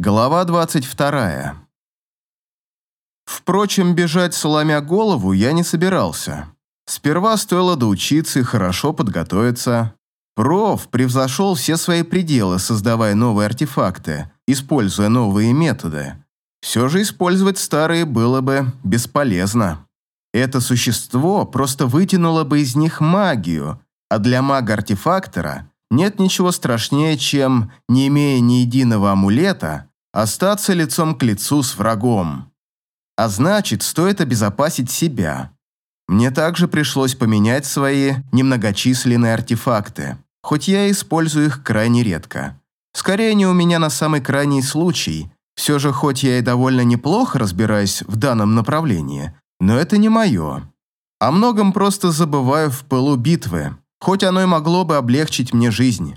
Глава 22. Впрочем, бежать сломя голову я не собирался. Сперва стоило доучиться и хорошо подготовиться. Проф превзошел все свои пределы, создавая новые артефакты, используя новые методы. Все же использовать старые было бы бесполезно. Это существо просто вытянуло бы из них магию, а для мага-артефактора нет ничего страшнее, чем, не имея ни единого амулета, остаться лицом к лицу с врагом. А значит, стоит обезопасить себя. Мне также пришлось поменять свои немногочисленные артефакты, хоть я использую их крайне редко. Скорее, не у меня на самый крайний случай. Все же, хоть я и довольно неплохо разбираюсь в данном направлении, но это не мое. О многом просто забываю в пылу битвы, хоть оно и могло бы облегчить мне жизнь.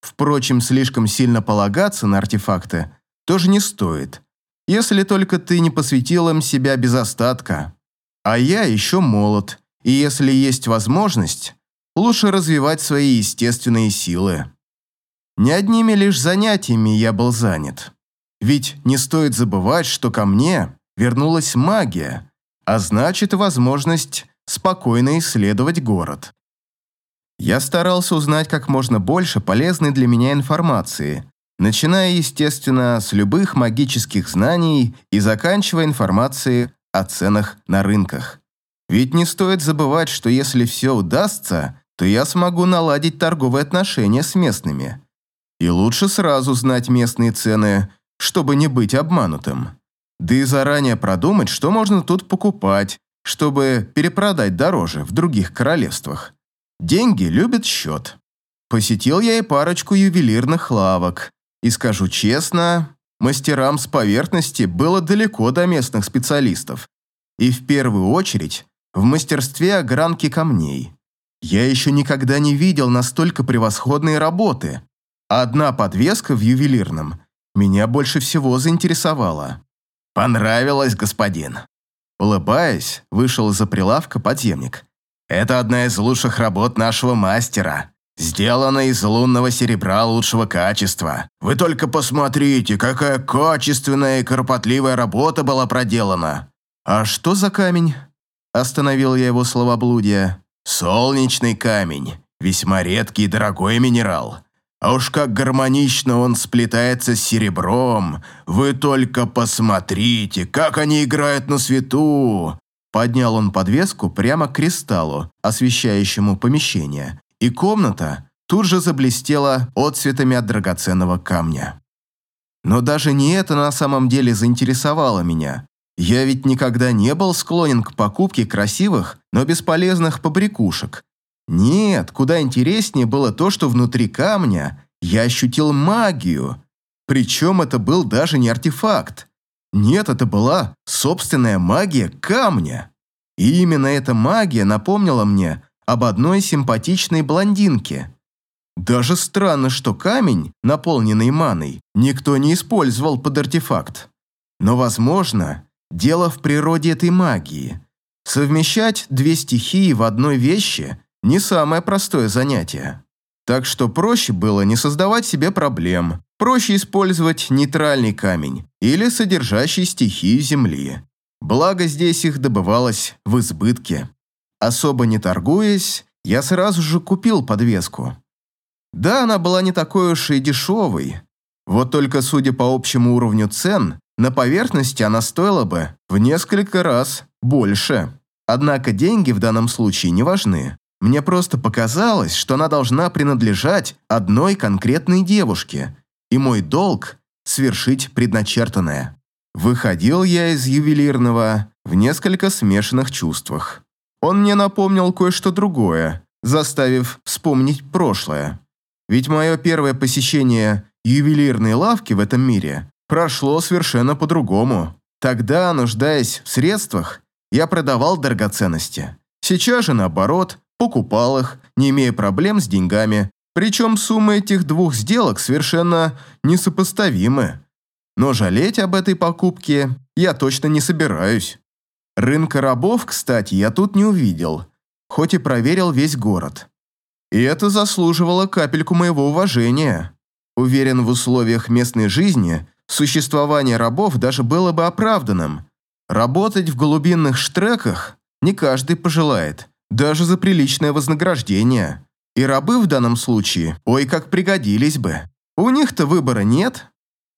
Впрочем, слишком сильно полагаться на артефакты тоже не стоит, если только ты не посвятил им себя без остатка. А я еще молод, и если есть возможность, лучше развивать свои естественные силы. Не одними лишь занятиями я был занят. Ведь не стоит забывать, что ко мне вернулась магия, а значит возможность спокойно исследовать город. Я старался узнать как можно больше полезной для меня информации, начиная, естественно, с любых магических знаний и заканчивая информацией о ценах на рынках. Ведь не стоит забывать, что если все удастся, то я смогу наладить торговые отношения с местными. И лучше сразу знать местные цены, чтобы не быть обманутым. Да и заранее продумать, что можно тут покупать, чтобы перепродать дороже в других королевствах. Деньги любят счет. Посетил я и парочку ювелирных лавок, и скажу честно, мастерам с поверхности было далеко до местных специалистов. И в первую очередь в мастерстве огранки камней. Я еще никогда не видел настолько превосходные работы. Одна подвеска в ювелирном меня больше всего заинтересовала. «Понравилось, господин». Улыбаясь, вышел из-за прилавка подземник. «Это одна из лучших работ нашего мастера. Сделано из лунного серебра лучшего качества. Вы только посмотрите, какая качественная и кропотливая работа была проделана. А что за камень? Остановил я его словоблудие. Солнечный камень. Весьма редкий и дорогой минерал. А уж как гармонично он сплетается с серебром. Вы только посмотрите, как они играют на свету. Поднял он подвеску прямо к кристаллу, освещающему помещение, и комната тут же заблестела отцветами от драгоценного камня. Но даже не это на самом деле заинтересовало меня. Я ведь никогда не был склонен к покупке красивых, но бесполезных побрякушек. Нет, куда интереснее было то, что внутри камня я ощутил магию. Причем это был даже не артефакт. Нет, это была собственная магия камня. И именно эта магия напомнила мне об одной симпатичной блондинке. Даже странно, что камень, наполненный маной, никто не использовал под артефакт. Но, возможно, дело в природе этой магии. Совмещать две стихии в одной вещи – не самое простое занятие. Так что проще было не создавать себе проблем, проще использовать нейтральный камень или содержащий стихию земли. Благо здесь их добывалось в избытке. Особо не торгуясь, я сразу же купил подвеску. Да, она была не такой уж и дешевой. Вот только, судя по общему уровню цен, на поверхности она стоила бы в несколько раз больше. Однако деньги в данном случае не важны. Мне просто показалось, что она должна принадлежать одной конкретной девушке, и мой долг – свершить предначертанное. Выходил я из ювелирного в несколько смешанных чувствах. Он мне напомнил кое-что другое, заставив вспомнить прошлое. Ведь мое первое посещение ювелирной лавки в этом мире прошло совершенно по-другому. Тогда, нуждаясь в средствах, я продавал драгоценности. Сейчас же, наоборот, покупал их, не имея проблем с деньгами. Причем суммы этих двух сделок совершенно несопоставимы. Но жалеть об этой покупке я точно не собираюсь. Рынка рабов, кстати, я тут не увидел, хоть и проверил весь город. И это заслуживало капельку моего уважения. Уверен, в условиях местной жизни существование рабов даже было бы оправданным. Работать в глубинных штреках не каждый пожелает, даже за приличное вознаграждение. И рабы в данном случае, ой, как пригодились бы. У них-то выбора нет.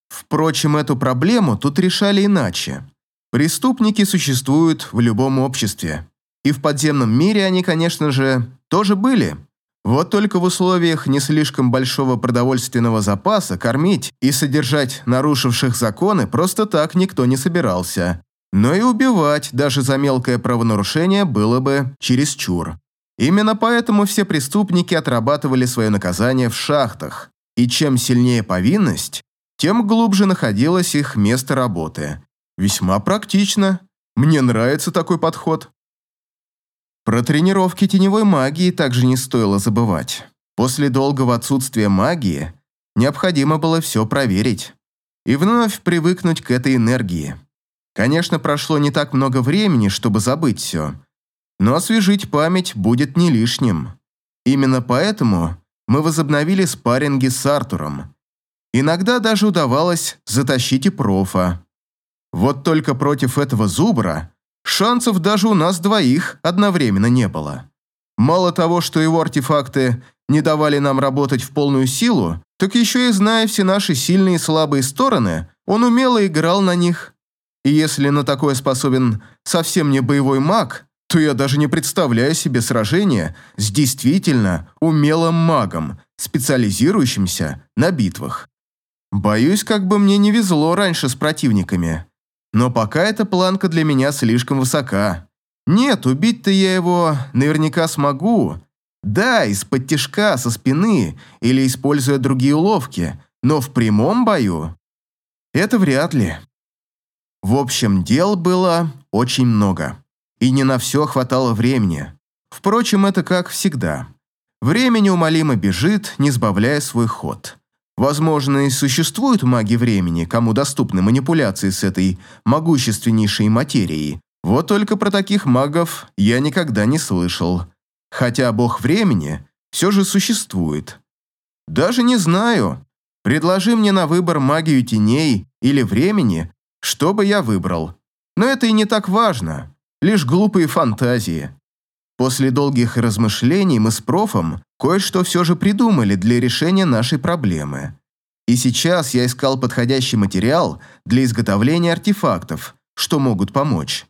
Впрочем, эту проблему тут решали иначе. Преступники существуют в любом обществе. И в подземном мире они, конечно же, тоже были. Вот только в условиях не слишком большого продовольственного запаса кормить и содержать нарушивших законы просто так никто не собирался. Но и убивать даже за мелкое правонарушение было бы чересчур. Именно поэтому все преступники отрабатывали свое наказание в шахтах, и чем сильнее повинность, тем глубже находилось их место работы. Весьма практично. Мне нравится такой подход. Про тренировки теневой магии также не стоило забывать. После долгого отсутствия магии необходимо было все проверить и вновь привыкнуть к этой энергии. Конечно, прошло не так много времени, чтобы забыть все, но освежить память будет не лишним. Именно поэтому мы возобновили спарринги с Артуром. Иногда даже удавалось затащить и профа. Вот только против этого зубра шансов даже у нас двоих одновременно не было. Мало того, что его артефакты не давали нам работать в полную силу, так еще и зная все наши сильные и слабые стороны, он умело играл на них и если на такое способен совсем не боевой маг, то я даже не представляю себе сражение с действительно умелым магом, специализирующимся на битвах. Боюсь, как бы мне не везло раньше с противниками. Но пока эта планка для меня слишком высока. Нет, убить-то я его наверняка смогу. Да, из-под тишка, со спины или используя другие уловки, но в прямом бою это вряд ли. В общем, дел было очень много. И не на все хватало времени. Впрочем, это как всегда. Время неумолимо бежит, не сбавляя свой ход. Возможно, и существуют маги времени, кому доступны манипуляции с этой могущественнейшей материей. Вот только про таких магов я никогда не слышал. Хотя бог времени все же существует. Даже не знаю. Предложи мне на выбор магию теней или времени, что бы я выбрал? Но это и не так важно. Лишь глупые фантазии. После долгих размышлений мы с профом кое-что все же придумали для решения нашей проблемы. И сейчас я искал подходящий материал для изготовления артефактов, что могут помочь.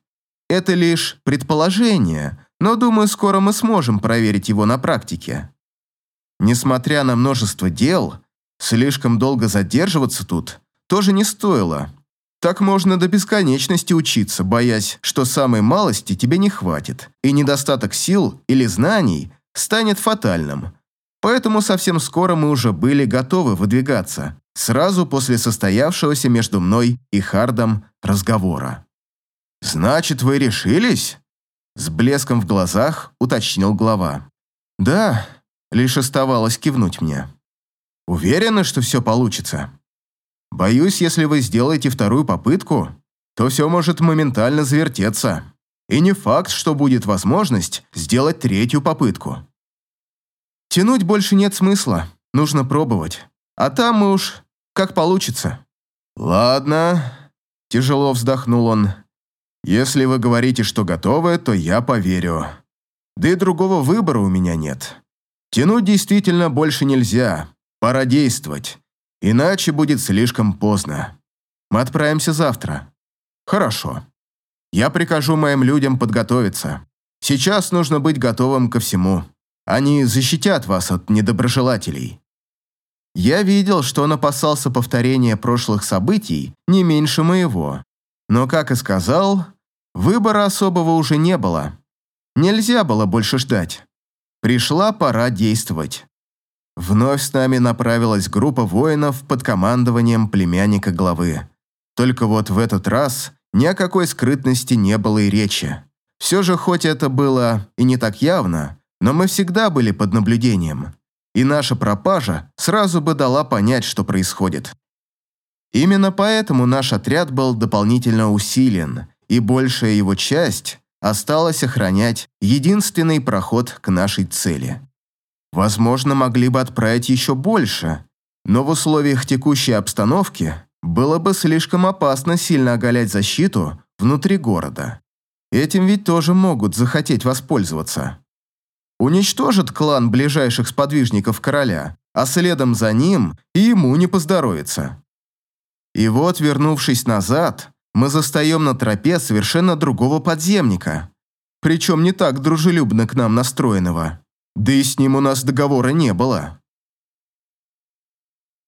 Это лишь предположение, но думаю, скоро мы сможем проверить его на практике. Несмотря на множество дел, слишком долго задерживаться тут тоже не стоило. Так можно до бесконечности учиться, боясь, что самой малости тебе не хватит, и недостаток сил или знаний станет фатальным. Поэтому совсем скоро мы уже были готовы выдвигаться, сразу после состоявшегося между мной и Хардом разговора. «Значит, вы решились?» С блеском в глазах уточнил глава. «Да», лишь оставалось кивнуть мне. «Уверены, что все получится?» Боюсь, если вы сделаете вторую попытку, то все может моментально завертеться. И не факт, что будет возможность сделать третью попытку. Тянуть больше нет смысла, нужно пробовать. А там мы уж как получится. Ладно, тяжело вздохнул он. Если вы говорите, что готовы, то я поверю. Да и другого выбора у меня нет. Тянуть действительно больше нельзя. Пора действовать. Иначе будет слишком поздно. Мы отправимся завтра. Хорошо. Я прикажу моим людям подготовиться. Сейчас нужно быть готовым ко всему. Они защитят вас от недоброжелателей. Я видел, что он опасался повторения прошлых событий не меньше моего. Но, как и сказал, выбора особого уже не было. Нельзя было больше ждать. Пришла пора действовать. Вновь с нами направилась группа воинов под командованием племянника главы. Только вот в этот раз ни о какой скрытности не было и речи. Все же, хоть это было и не так явно, но мы всегда были под наблюдением. И наша пропажа сразу бы дала понять, что происходит. Именно поэтому наш отряд был дополнительно усилен, и большая его часть осталась охранять единственный проход к нашей цели. Возможно, могли бы отправить еще больше, но в условиях текущей обстановки было бы слишком опасно сильно оголять защиту внутри города. Этим ведь тоже могут захотеть воспользоваться. Уничтожит клан ближайших сподвижников короля, а следом за ним и ему не поздоровится. И вот, вернувшись назад, мы застаем на тропе совершенно другого подземника, причем не так дружелюбно к нам настроенного, да и с ним у нас договора не было.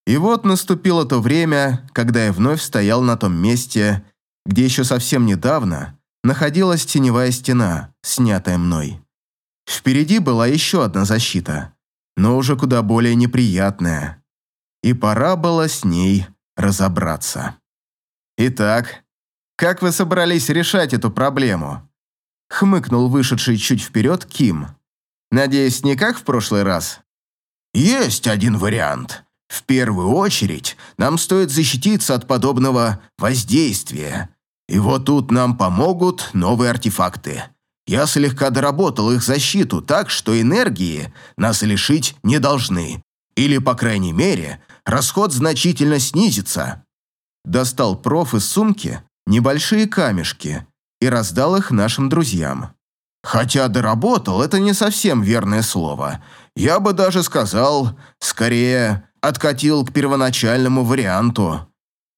И вот наступило то время, когда я вновь стоял на том месте, где еще совсем недавно находилась теневая стена, снятая мной. Впереди была еще одна защита, но уже куда более неприятная. И пора было с ней разобраться. «Итак, как вы собрались решать эту проблему?» Хмыкнул вышедший чуть вперед Ким. «Надеюсь, не как в прошлый раз?» «Есть один вариант. В первую очередь нам стоит защититься от подобного воздействия. И вот тут нам помогут новые артефакты. Я слегка доработал их защиту так, что энергии нас лишить не должны. Или, по крайней мере, расход значительно снизится. Достал проф из сумки небольшие камешки и раздал их нашим друзьям. Хотя доработал – это не совсем верное слово. Я бы даже сказал, скорее, откатил к первоначальному варианту.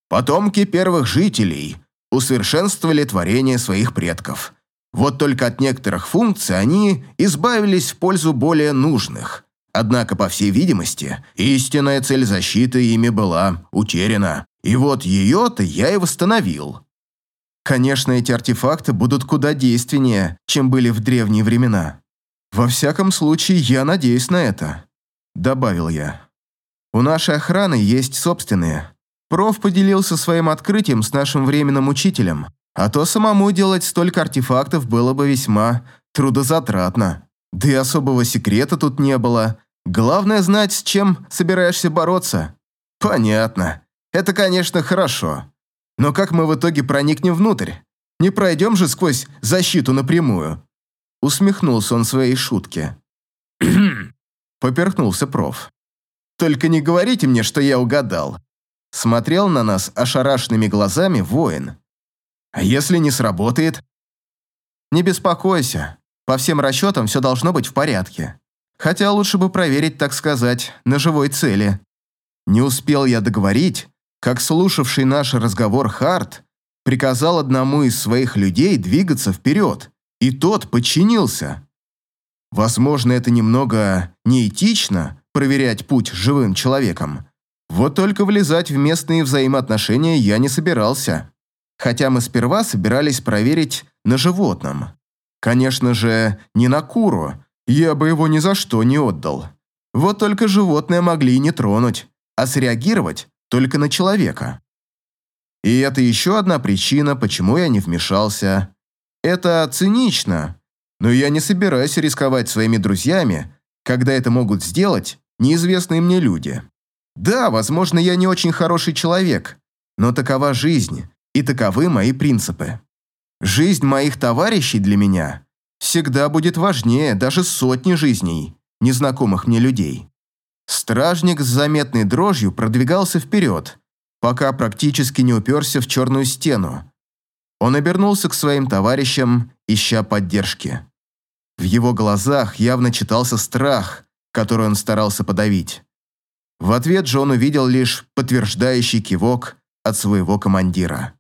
Потомки первых жителей усовершенствовали творение своих предков. Вот только от некоторых функций они избавились в пользу более нужных. Однако, по всей видимости, истинная цель защиты ими была утеряна. И вот ее-то я и восстановил. Конечно, эти артефакты будут куда действеннее, чем были в древние времена. Во всяком случае, я надеюсь на это, добавил я. У нашей охраны есть собственные. Проф поделился своим открытием с нашим временным учителем, а то самому делать столько артефактов было бы весьма трудозатратно. Да и особого секрета тут не было. Главное знать, с чем собираешься бороться. Понятно. Это, конечно, хорошо. Но как мы в итоге проникнем внутрь? Не пройдем же сквозь защиту напрямую. Усмехнулся он своей шутке. Поперхнулся проф. Только не говорите мне, что я угадал. Смотрел на нас ошарашенными глазами воин. А если не сработает? Не беспокойся. По всем расчетам все должно быть в порядке. Хотя лучше бы проверить, так сказать, на живой цели. Не успел я договорить, как слушавший наш разговор Харт приказал одному из своих людей двигаться вперед, и тот подчинился. Возможно, это немного неэтично, проверять путь живым человеком. Вот только влезать в местные взаимоотношения я не собирался. Хотя мы сперва собирались проверить на животном. Конечно же, не на куру, я бы его ни за что не отдал. Вот только животное могли и не тронуть, а среагировать только на человека. И это еще одна причина, почему я не вмешался. Это цинично, но я не собираюсь рисковать своими друзьями, когда это могут сделать неизвестные мне люди. Да, возможно, я не очень хороший человек, но такова жизнь, и таковы мои принципы. Жизнь моих товарищей для меня всегда будет важнее даже сотни жизней незнакомых мне людей. Стражник с заметной дрожью продвигался вперед, пока практически не уперся в черную стену. Он обернулся к своим товарищам, ища поддержки. В его глазах явно читался страх, который он старался подавить. В ответ же он увидел лишь подтверждающий кивок от своего командира.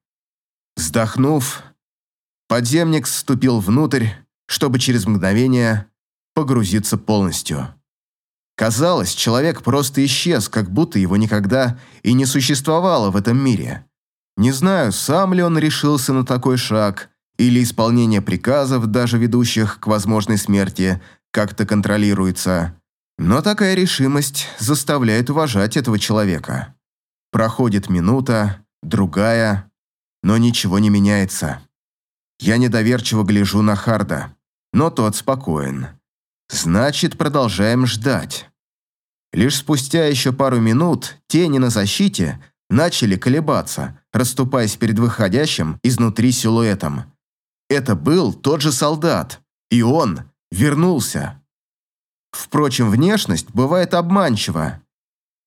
Вздохнув, подземник вступил внутрь, чтобы через мгновение погрузиться полностью. Казалось, человек просто исчез, как будто его никогда и не существовало в этом мире. Не знаю, сам ли он решился на такой шаг, или исполнение приказов, даже ведущих к возможной смерти, как-то контролируется. Но такая решимость заставляет уважать этого человека. Проходит минута, другая, но ничего не меняется. Я недоверчиво гляжу на Харда, но тот спокоен. Значит, продолжаем ждать. Лишь спустя еще пару минут тени на защите начали колебаться, расступаясь перед выходящим изнутри силуэтом. Это был тот же солдат, и он вернулся. Впрочем, внешность бывает обманчива.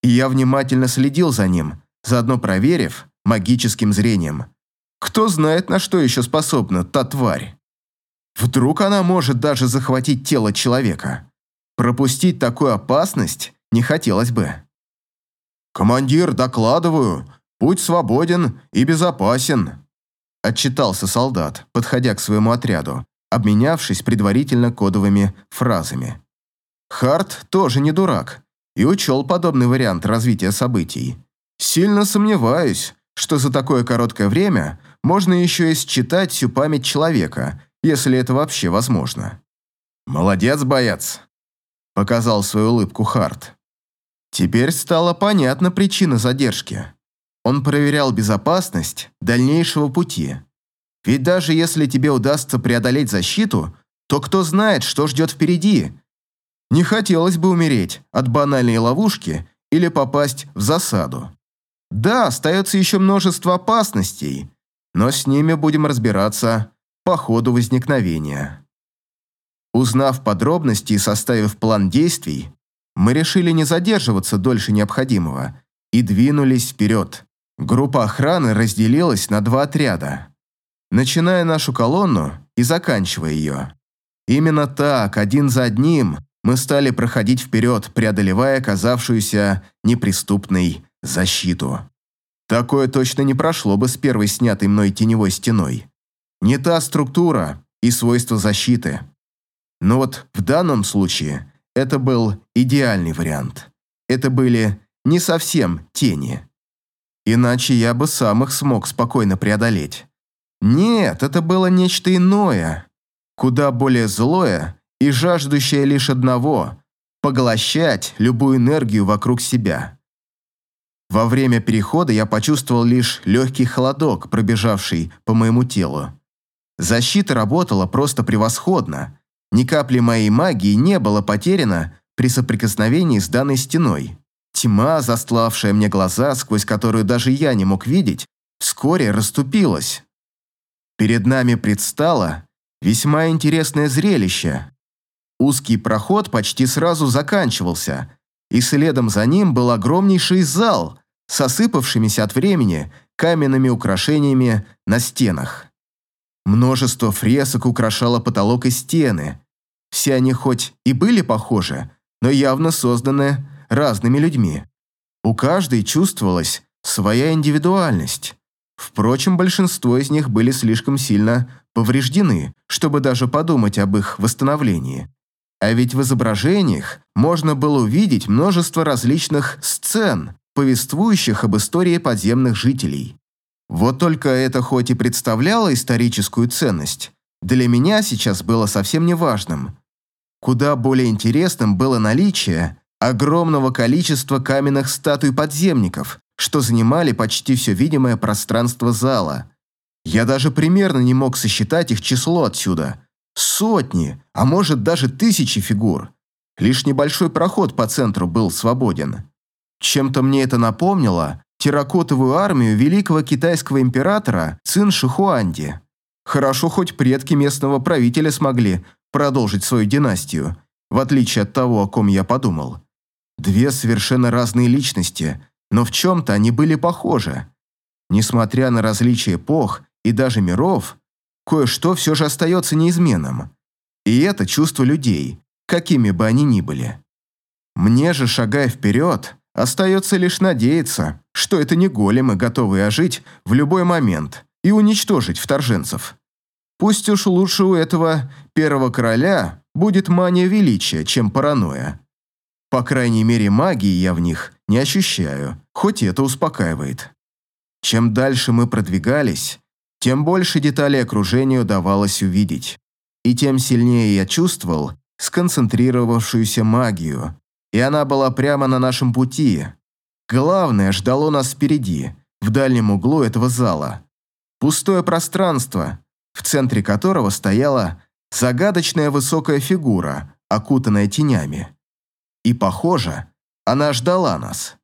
И я внимательно следил за ним, заодно проверив магическим зрением. Кто знает, на что еще способна та тварь. Вдруг она может даже захватить тело человека. Пропустить такую опасность не хотелось бы. «Командир, докладываю, путь свободен и безопасен», отчитался солдат, подходя к своему отряду, обменявшись предварительно кодовыми фразами. Харт тоже не дурак и учел подобный вариант развития событий. Сильно сомневаюсь, что за такое короткое время можно еще и считать всю память человека, если это вообще возможно. «Молодец, боец!» – показал свою улыбку Харт. Теперь стала понятна причина задержки. Он проверял безопасность дальнейшего пути. Ведь даже если тебе удастся преодолеть защиту, то кто знает, что ждет впереди. Не хотелось бы умереть от банальной ловушки или попасть в засаду. Да, остается еще множество опасностей, но с ними будем разбираться по ходу возникновения. Узнав подробности и составив план действий, мы решили не задерживаться дольше необходимого и двинулись вперед. Группа охраны разделилась на два отряда, начиная нашу колонну и заканчивая ее. Именно так, один за одним, мы стали проходить вперед, преодолевая оказавшуюся неприступной защиту. Такое точно не прошло бы с первой снятой мной теневой стеной. Не та структура и свойства защиты. Но вот в данном случае это был идеальный вариант. Это были не совсем тени. Иначе я бы сам их смог спокойно преодолеть. Нет, это было нечто иное, куда более злое и жаждущее лишь одного – поглощать любую энергию вокруг себя. Во время перехода я почувствовал лишь легкий холодок, пробежавший по моему телу. Защита работала просто превосходно. Ни капли моей магии не было потеряно при соприкосновении с данной стеной. Тьма, застлавшая мне глаза, сквозь которую даже я не мог видеть, вскоре расступилась. Перед нами предстало весьма интересное зрелище. Узкий проход почти сразу заканчивался, и следом за ним был огромнейший зал с осыпавшимися от времени каменными украшениями на стенах. Множество фресок украшало потолок и стены. Все они хоть и были похожи, но явно созданы разными людьми. У каждой чувствовалась своя индивидуальность. Впрочем, большинство из них были слишком сильно повреждены, чтобы даже подумать об их восстановлении. А ведь в изображениях можно было увидеть множество различных сцен, повествующих об истории подземных жителей. Вот только это хоть и представляло историческую ценность, для меня сейчас было совсем неважным. Куда более интересным было наличие огромного количества каменных статуй подземников, что занимали почти все видимое пространство зала. Я даже примерно не мог сосчитать их число отсюда. Сотни, а может даже тысячи фигур. Лишь небольшой проход по центру был свободен. Чем-то мне это напомнило терракотовую армию великого китайского императора Цин Шихуанди. Хорошо, хоть предки местного правителя смогли продолжить свою династию, в отличие от того, о ком я подумал. Две совершенно разные личности, но в чем-то они были похожи. Несмотря на различия эпох и даже миров, кое-что все же остается неизменным. И это чувство людей, какими бы они ни были. Мне же, шагая вперед, остается лишь надеяться, что это не големы, готовые ожить в любой момент и уничтожить вторженцев. Пусть уж лучше у этого первого короля будет мания величия, чем паранойя. По крайней мере, магии я в них не ощущаю, хоть это успокаивает. Чем дальше мы продвигались, тем больше деталей окружения удавалось увидеть. И тем сильнее я чувствовал сконцентрировавшуюся магию. И она была прямо на нашем пути. Главное ждало нас впереди, в дальнем углу этого зала. Пустое пространство, в центре которого стояла загадочная высокая фигура, окутанная тенями. И, похоже, она ждала нас.